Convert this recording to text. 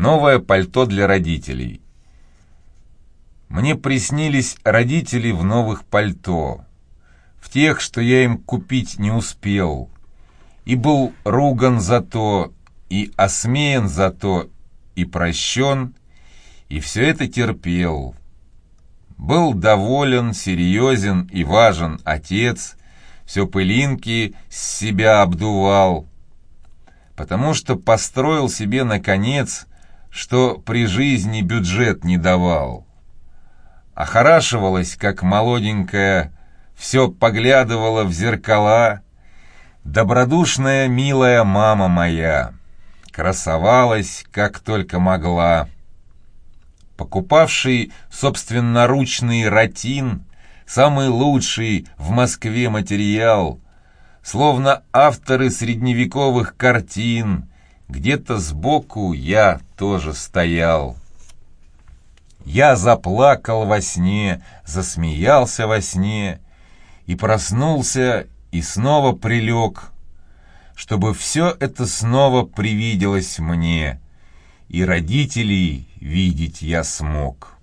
Новое пальто для родителей. Мне приснились родители в новых пальто, в тех, что я им купить не успел, и был руган за то, и осмеян за то, и прощен, и все это терпел. Был доволен, серьезен и важен отец, все пылинки с себя обдувал, потому что построил себе, наконец, что при жизни бюджет не давал. Охорашивалась, как молоденькая, все поглядывала в зеркала. Добродушная, милая мама моя, красовалась, как только могла. Покупавший собственноручный ротин, самый лучший в Москве материал, словно авторы средневековых картин, где-то сбоку я тоже стоял. Я заплакал во сне, засмеялся во сне и проснулся и снова прилег, чтобы все это снова привиделось мне, и родителей видеть я смог».